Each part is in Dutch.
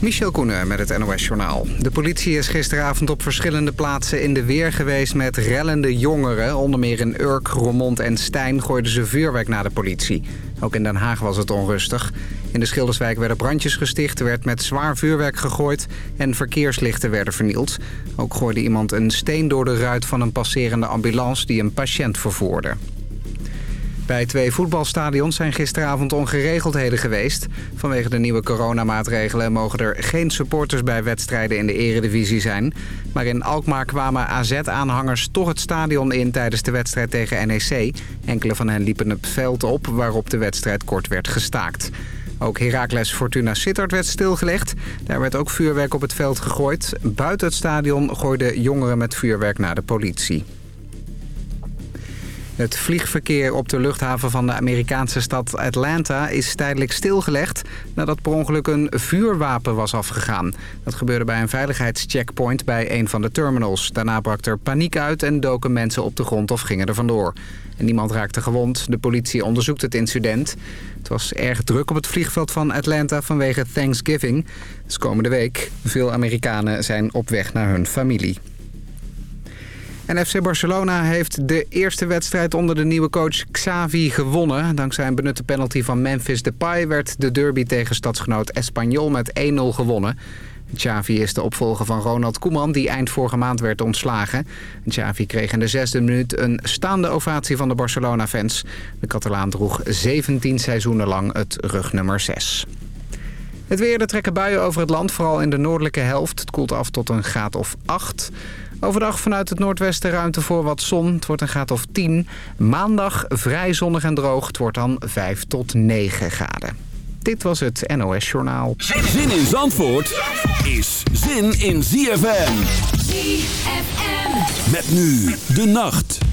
Michel Koenen met het NOS-journaal. De politie is gisteravond op verschillende plaatsen in de weer geweest met rellende jongeren. Onder meer in Urk, Roermond en Stijn gooiden ze vuurwerk naar de politie. Ook in Den Haag was het onrustig. In de Schilderswijk werden brandjes gesticht, er werd met zwaar vuurwerk gegooid... en verkeerslichten werden vernield. Ook gooide iemand een steen door de ruit van een passerende ambulance die een patiënt vervoerde. Bij twee voetbalstadions zijn gisteravond ongeregeldheden geweest. Vanwege de nieuwe coronamaatregelen mogen er geen supporters bij wedstrijden in de eredivisie zijn. Maar in Alkmaar kwamen AZ-aanhangers toch het stadion in tijdens de wedstrijd tegen NEC. Enkele van hen liepen het veld op waarop de wedstrijd kort werd gestaakt. Ook Heracles Fortuna Sittard werd stilgelegd. Daar werd ook vuurwerk op het veld gegooid. Buiten het stadion gooiden jongeren met vuurwerk naar de politie. Het vliegverkeer op de luchthaven van de Amerikaanse stad Atlanta is tijdelijk stilgelegd nadat per ongeluk een vuurwapen was afgegaan. Dat gebeurde bij een veiligheidscheckpoint bij een van de terminals. Daarna brak er paniek uit en doken mensen op de grond of gingen er vandoor. En niemand raakte gewond. De politie onderzoekt het incident. Het was erg druk op het vliegveld van Atlanta vanwege Thanksgiving. Dus komende week. Veel Amerikanen zijn op weg naar hun familie. En FC Barcelona heeft de eerste wedstrijd onder de nieuwe coach Xavi gewonnen. Dankzij een benutte penalty van Memphis Depay werd de derby tegen stadsgenoot Espanyol met 1-0 gewonnen. Xavi is de opvolger van Ronald Koeman, die eind vorige maand werd ontslagen. Xavi kreeg in de zesde minuut een staande ovatie van de Barcelona-fans. De Catalaan droeg 17 seizoenen lang het rugnummer 6. Het weer, er trekken buien over het land, vooral in de noordelijke helft. Het koelt af tot een graad of 8. Overdag vanuit het noordwesten ruimte voor wat zon. Het wordt een graad of 10. Maandag vrij zonnig en droog. Het wordt dan 5 tot 9 graden. Dit was het NOS Journaal. Zin in Zandvoort is zin in ZFM. ZFM. Met nu de nacht.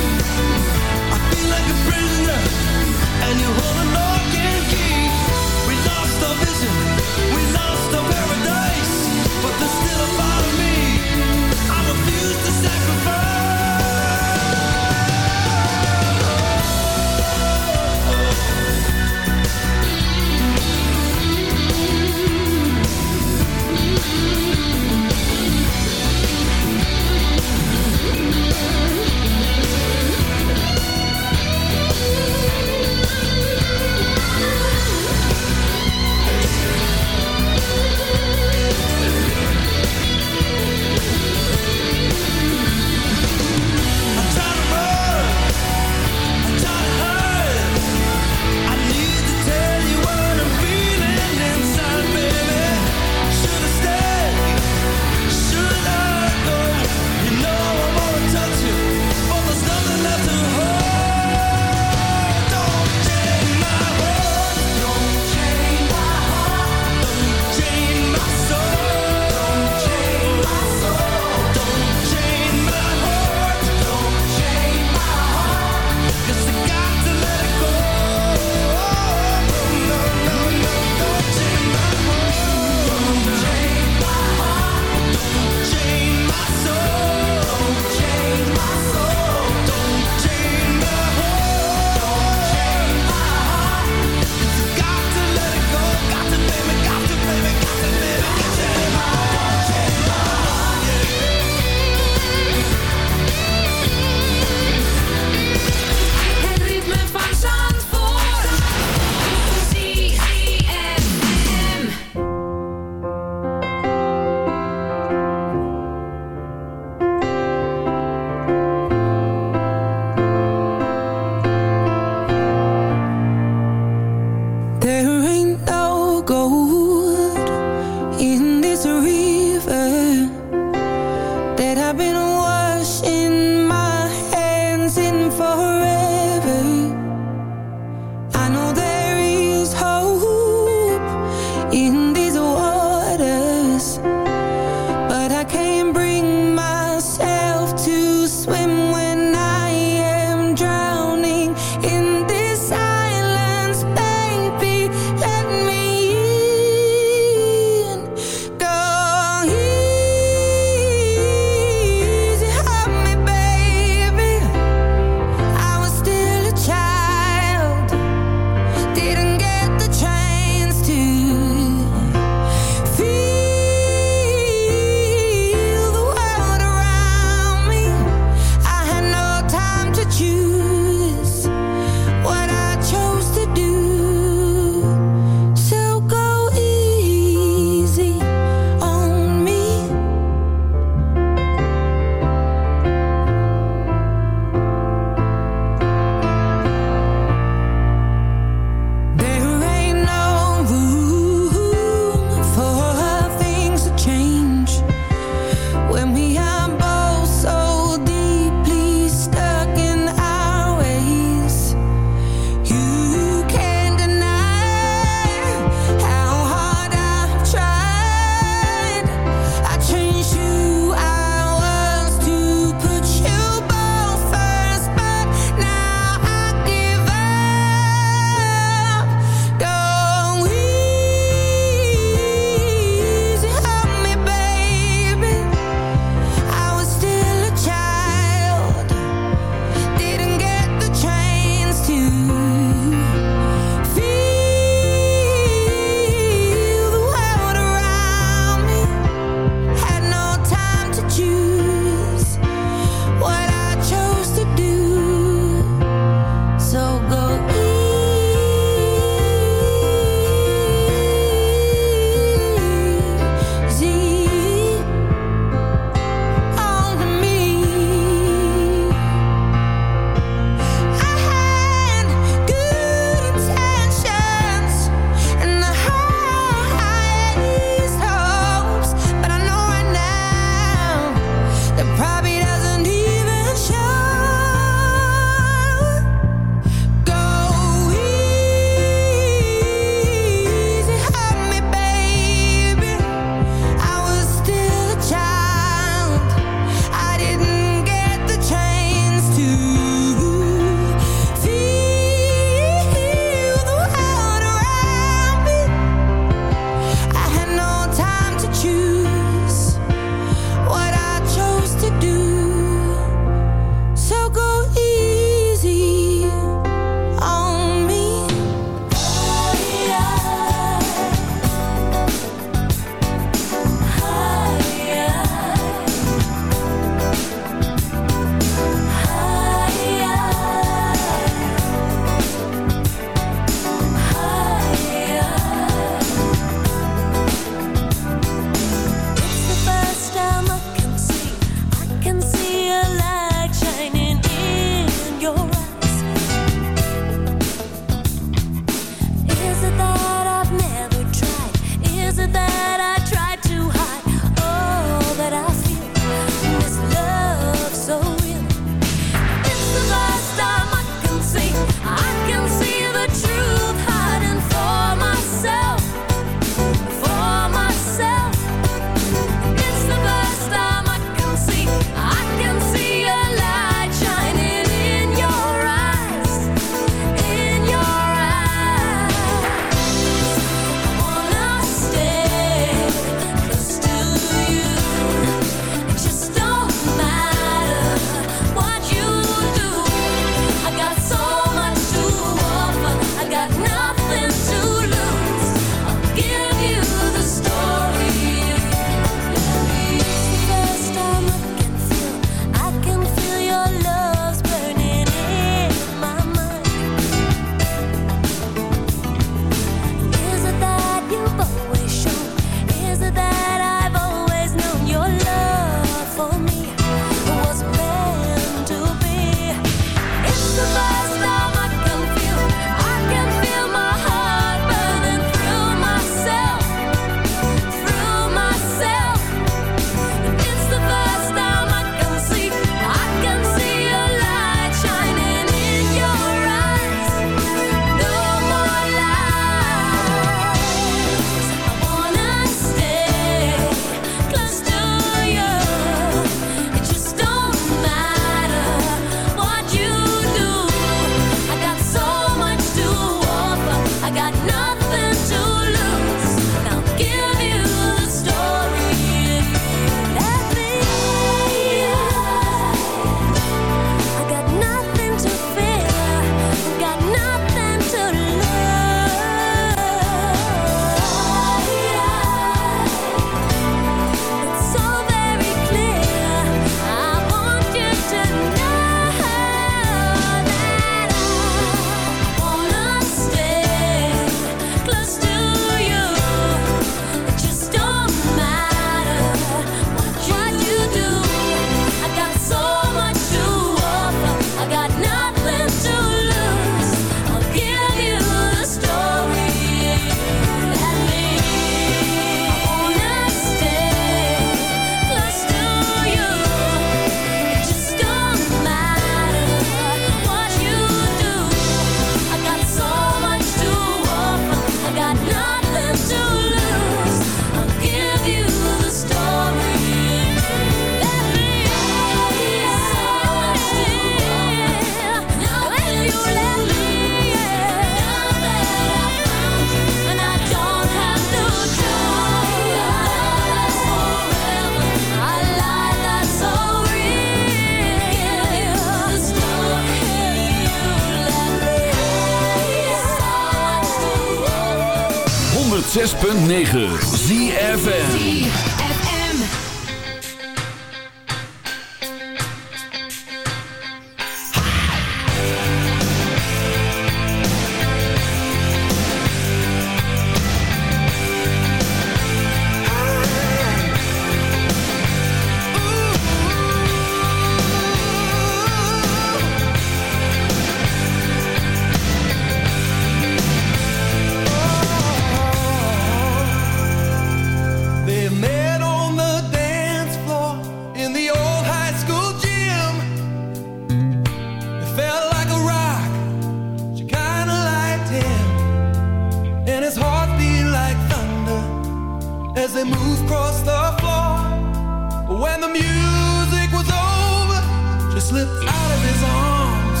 slipped out of his arms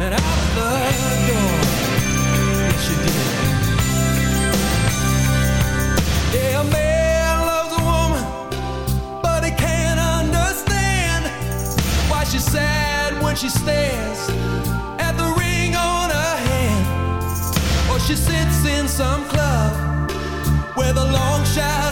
and out the door. Yes, she did. Yeah, a man loves a woman, but he can't understand why she's sad when she stares at the ring on her hand, or she sits in some club where the long shadow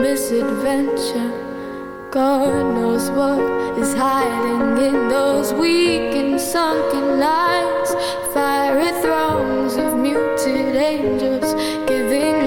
misadventure. God knows what is hiding in those weak and sunken lines. Fiery throngs of muted angels giving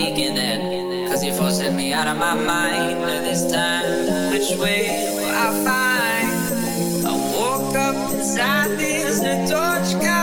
faking it. Cause you forced me out of my mind. And this time, which way will I find? I woke up inside this torch.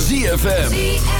ZFM.